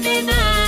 na na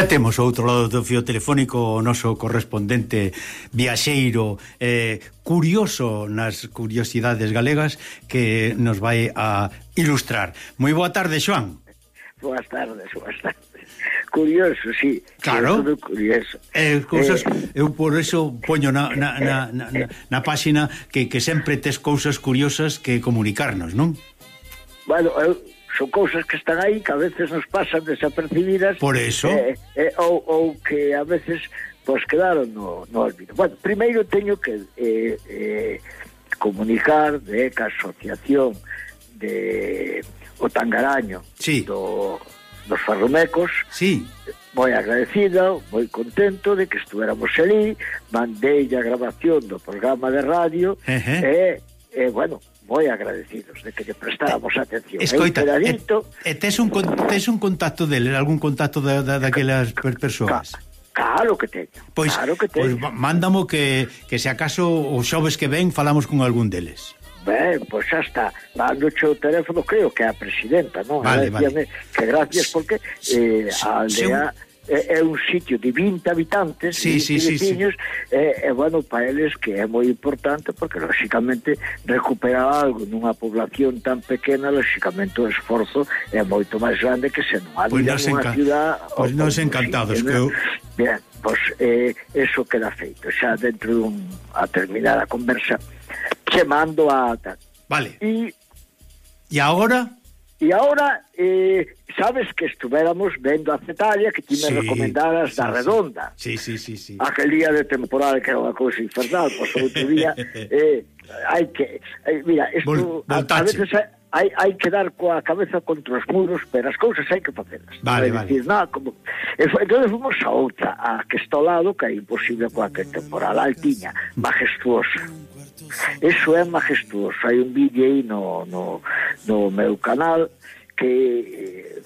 Xa temos o outro lado do fio telefónico o noso correspondente viaxeiro eh, curioso nas curiosidades galegas que nos vai a ilustrar. Moi boa tarde, Xoán. Boas tardes, boas tardes. Curioso, sí. Claro. Todo curioso. Eh, cousas, eh, eu por eso poño na, na, na, na, na páxina que, que sempre tes cousas curiosas que comunicarnos, non? Bueno, eu son cousas que están aí que a veces nos pasan desapercibidas por eso eh, eh, ou, ou que a veces pois quedaron no, no olvido bueno, primeiro teño que eh, eh, comunicar de que a asociación de o Tangaraño sí. do, dos Farromecos sí. moi agradecida, moi contento de que estuéramos ali mandei a grabación do programa de radio e, uh -huh. eh, eh, bueno, moi agradecidos de que lle prestáramos eh, atención. Escoita, e, e eh, eh, tes, un, tes un contacto dele, algún contacto da, da, daquelas persoas? Claro que teño. Pois, claro que pois teño. Pois mándamo que, que se acaso os xoves que ven falamos con algún deles. Ben, pois xa está. Mando o teléfono, creo que a presidenta, non? Vale, vale. Que gracias porque eh, a aldea... Según é, é un sitio de 20 habitantes, sí, 20 sí, sí, sí. E, e bueno, para eles que é moi importante, porque lóxicamente recuperar algo nunha población tan pequena, lóxicamente o esforzo é moito máis grande que se non há pois pues nunha ciudad... Pois pues nós encantados, sí, que eu... Bien, pois pues, eh, eso queda feito, xa dentro dun a terminada conversa, che mando a... Vale. E... E agora? E ahora, eh, sabes que estuvéramos vendo a Cetalia que ti me sí, recomendaras da sí, Redonda. Sí, sí, sí, sí. Aquel día de temporal que era unha cousa infernal, pois outro día eh, hai que... Eh, mira, isto Vol, a, a veces hai, hai que dar coa cabeza contra os muros, pero as cousas hai que facelas. Vale, non vale. Dicir, nada, como... E, entón fomos a outra, a que está ao lado, que é imposible coa que temporal altiña, mm. majestuosa. Eso é majestuoso. Hai un vídeo aí no, no, no meu canal que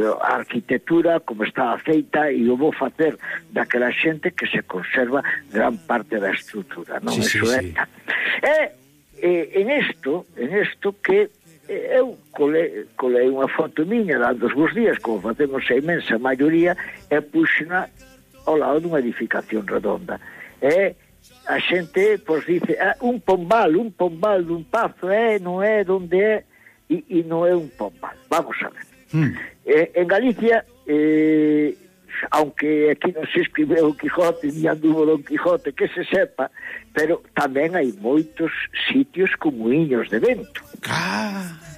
eh, a arquitectura como está aceita e o vou facer daquela xente que se conserva gran parte da estrutura, non? Sí, Eso sí, é. Sí. E, e en isto, en isto que eh, eu colei, colei unha foto miña dando os días, como facemos a imensa maioría, e puxena ao lado dunha edificación redonda. E a xente pois dice, ah, un pombal, un pombal dun pazo, é, eh, non é, donde é, e, e non é un pombal. Vamos a ver. Mm. Eh, en Galicia, eh, aunque aquí non se escribeu o Quijote, ni anduvo Don Quijote, que se sepa, pero tamén hai moitos sitios con muiños de vento. Ah.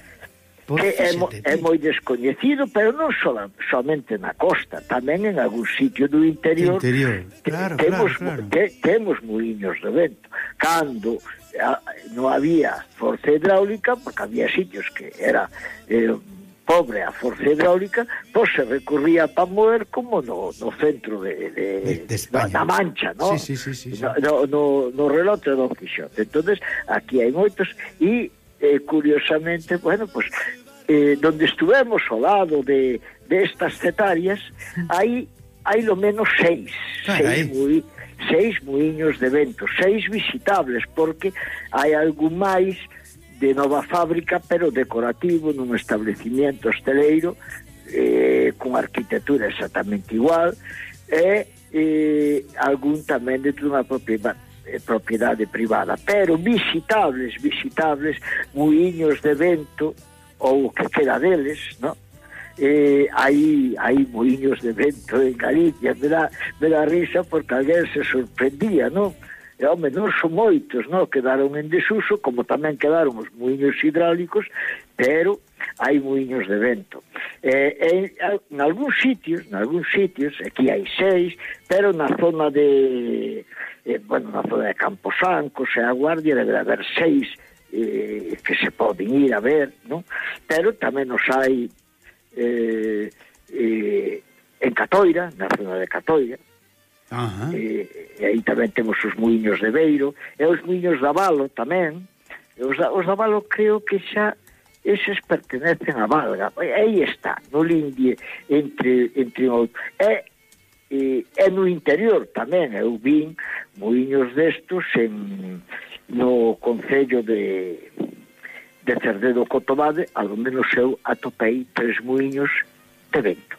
Pois é, é, mo, é moi descoñecido, pero non so, somente na costa, tamén en algún sitio do interior. interior. Claro, temos, claro, claro. Te, temos muiños de vento. Cando a, non había forza hidráulica, porque había sitios que era... Eh, pobre a forza hidráulica, pois se recurría para mover como no, no centro de, de, de, de España, na Mancha, no? Sí, sí, sí, sí. No, no, no relote do Quixote. entonces aquí hai moitos e eh, curiosamente, bueno, pues eh, donde estuvemos ao lado de, de estas cetarias, hai hai lo menos seis, Carai. seis, moi, seis muiños de vento, seis visitables, porque hai algún máis de nova fábrica, pero decorativo, nun establecimiento hosteleiro, eh, con arquitectura exactamente igual, e eh, algún tamén dentro dunha propiedade eh, propiedade privada, pero visitables, visitables, muiños de vento ou o que queda deles, no? eh, hai, hai muiños de vento en Galicia, me dá, me dá risa porque alguén se sorprendía, non? E, home, non son moitos, non? Quedaron en desuso, como tamén quedaron os muiños hidráulicos, pero hai muiños de vento. Eh, en, en algúns sitios, en algúns sitios, aquí hai seis, pero na zona de, eh, bueno, na zona de Camposanco, e a Guardia, debe haber seis eh, que se poden ir a ver, non? Pero tamén nos hai eh, eh, en Catoira, na zona de Catoira, Ajá. Eh, e aí tamén temos os muiños de Beiro e os muiños da Valo tamén e os, da, os da Valo creo que xa eses pertenecen a Valga e aí está, no lindie entre, entre un outro e, e, e no interior tamén eu vin muiños destos en no Concello de, de Cerdedo Cotobade, onde no seu atopei tres muiños de vento.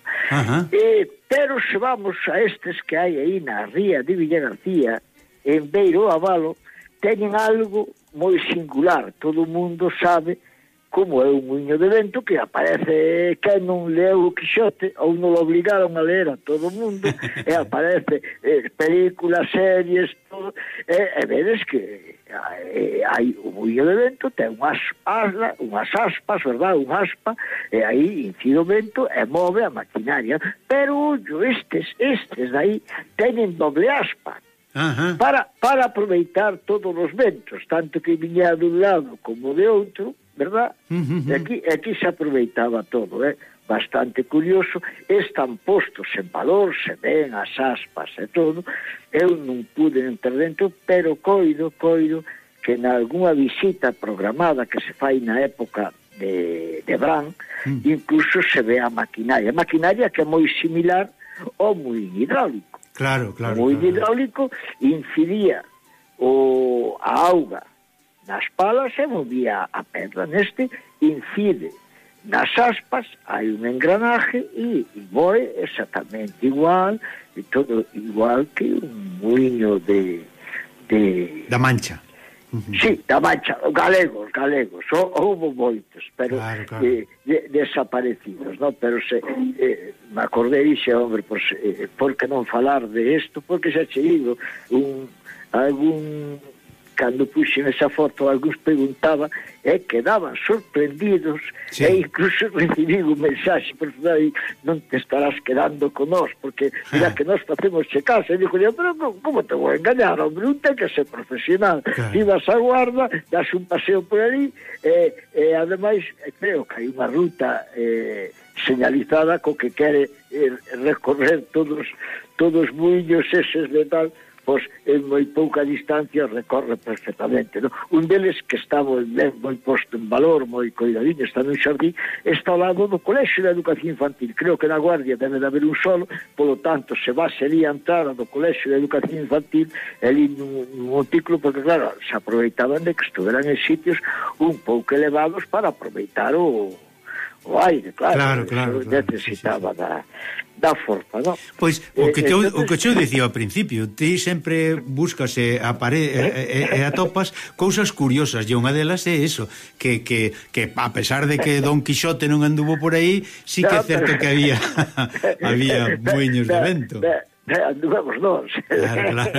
E, pero se vamos a estes que hai aí na ría de Villa García, en Beiro Avalo, teñen algo moi singular. Todo o mundo sabe que como é un muiño de vento que aparece que non leu o Quixote ou non lo obligaron a ler a todo o mundo e aparece eh, películas, series todo, e, e vedes que eh, hai o muiño de vento ten unhas, asla, unhas aspas verdad, un aspa e aí incide o vento e move a maquinaria pero ollo, estes, estes aí teñen doble aspa Ajá. Para, para aproveitar todos os ventos, tanto que viña de un lado como de outro, verdad? Uh -huh. E aquí, aquí se aproveitaba todo, eh? bastante curioso, están postos en valor, se ven as aspas e todo, eu non pude entrar dentro, pero coido, coido, que en algunha visita programada que se fai na época de, de Bran, mm. incluso se ve a maquinaria, maquinaria que é moi similar ao moi hidráulico. Claro, claro. O claro. hidráulico incidía o, a auga Nas palas se movía a pedra, neste incide. Nas aspas hai un engranaje e, e moe exactamente igual, e todo igual que un muiño de, de... Da mancha. Uh. Sí, da mancha, galegos, galegos, o, houve moitos, pero claro, claro. Eh, de, desaparecidos, no? pero se, eh, me acordei dixe, hombre, por, eh, por que non falar de isto, porque xa che digo, un, algún cando puxen esa foto algúns preguntaba e quedaban sorprendidos sí. e incluso recibí un mensaxe personal e non te estarás quedando con nós porque mira ah. que nós facemos che casa e dixo pero como te vou engañar hombre, un ten que ser profesional claro. ibas a guarda, das un paseo por ali e, e ademais creo que hai unha ruta eh, señalizada co que quere eh, recorrer todos todos muiños eses de tal pois en moi pouca distancia recorre perfectamente. No? Un deles que está moi ben, moi posto en valor, moi coidadinho, está nun xardín, está ao lado do Colexio de Educación Infantil. Creo que na Guardia debe de haber un solo, polo tanto, se va sería entrar do Colexio de Educación Infantil ali nun, nun montículo, porque claro, se aproveitaban de que estuveran en sitios un pouco elevados para aproveitar o, o aire, claro. Claro, claro. claro necesitaba sí, sí. da, da forza, non? Pois, eh, o que te, o que eu dicía ao principio, ti sempre buscas e, apare, e, e, e atopas cousas curiosas, e unha delas é eso, que, que, que a pesar de que Don Quixote non anduvo por aí, sí que é certo que había había muiños de vento. Eh, anduvemos nós. Claro, claro.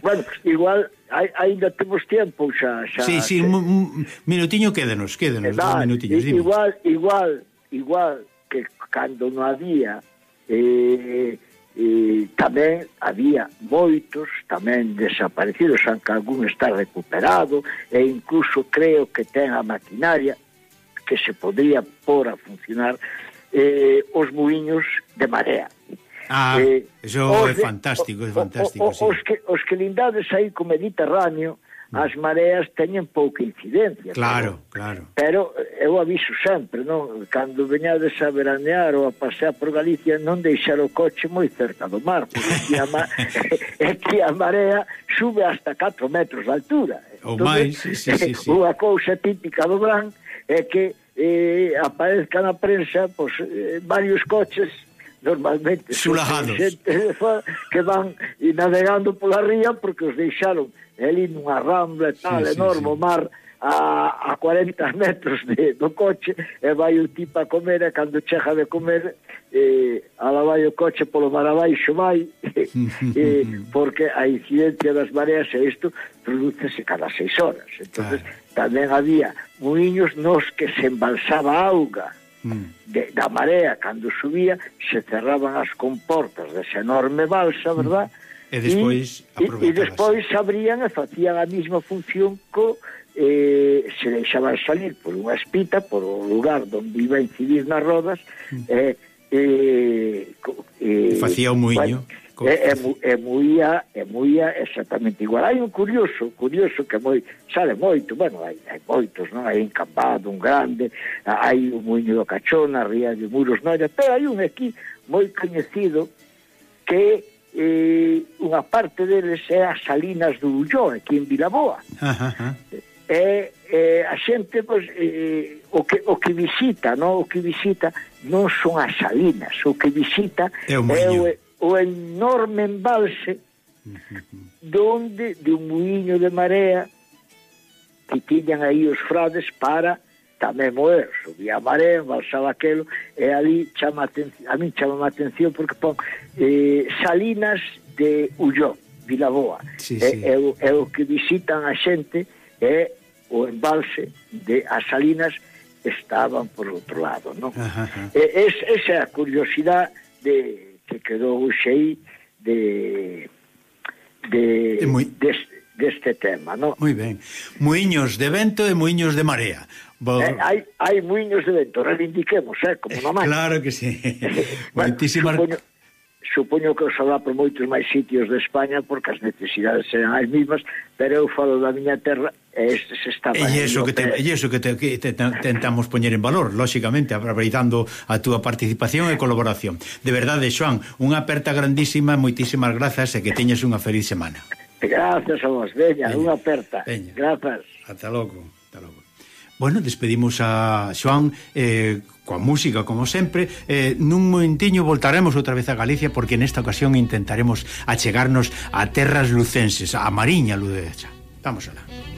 bueno, igual hai, ainda temos tempo xa. xa sí, sí, un minutiño quédenos, quédenos, da, minutiños. Dime. Igual, igual, igual que cando non había eh, eh, tamén había moitos tamén desaparecidos, aunque algún está recuperado e incluso creo que ten a maquinaria que se podría pôr a funcionar eh, os muiños de marea. Ah, eh, iso é fantástico, é fantástico. O, o, sí. os, que, os que lindades aí co Mediterráneo, mm. as mareas teñen pouca incidencia. Claro, pero, claro. Pero eu aviso sempre, non? Cando veñades a veranear ou a pasear por Galicia, non deixar o coche moi cerca do mar, porque a, ma... é que a marea sube hasta 4 metros de altura. O máis, sí, sí, sí, sí. Unha cousa típica do Gran é que eh, aparezca na prensa pues, eh, varios coches normalmente xente de que van navegando pola ría porque os deixaron ali nunha rambla e tal, sí, enorme sí, sí. mar a, a 40 metros de, do coche e vai o tipo a comer e cando chega de comer eh, ala vai o coche polo mar abaixo vai eh, porque a incidencia das mareas e isto producese cada seis horas entonces claro. tamén había muiños nos que se embalsaba auga mm. de, da marea cando subía se cerraban as comportas desa enorme balsa, mm. verdad? E despois e, e despois abrían e facían a mesma función co eh, se deixaban salir por unha espita, por o lugar onde iba a incidir nas rodas, eh, eh, eh, facía o muiño e, e, e muía, e muía exactamente igual. Hai un curioso, curioso que moi, sale moito, bueno, hai, hai moitos, non? Hai encampado, un grande, hai o muiño do Cachona, Ría de Muros, non? Pero hai un aquí moi coñecido que eh, unha parte deles é as Salinas do Ulló, aquí en Vilaboa. Ajá, ajá. E eh, a xente pois, eh, o, que, o que visita non? o que visita non son as salinas o que visita é o, é o, o enorme embalse donde de un muiño de marea que tiñan aí os frades para tamén moer, subía a marea, embalsaba aquelo, e ali chama atención, a mí chama a atención porque pon eh, salinas de Ulló, Vilaboa. Sí, sí. É, é, o, é o que visitan a xente, é o embalse de as salinas estaban por outro lado, non? Ajá, ajá. E, es, esa é a curiosidade de, que quedou xei de, de, é moi... des, deste tema, non? Moi ben. Muiños de vento e muiños de marea. Bo... Eh, hai, hai muiños de vento, reivindiquemos, eh, como eh, na máis. Claro que sí. bueno, Moitísimas... Supoño, supoño que os habrá por moitos máis sitios de España porque as necesidades serán as mesmas, pero eu falo da miña terra e se está E iso que, te, e iso que te, que te, tentamos poñer en valor, lóxicamente, aproveitando a túa participación e colaboración. De verdade, Xoan, unha aperta grandísima, moitísimas grazas e que teñes unha feliz semana. Grazas a vos, veña, veña unha aperta. Veña. Grazas. Ata logo, ata logo. Bueno, despedimos a Xoan eh, coa música, como sempre, eh, nun momentiño voltaremos outra vez a Galicia porque nesta ocasión intentaremos achegarnos a terras lucenses, a Mariña Ludecha. Vamos alá.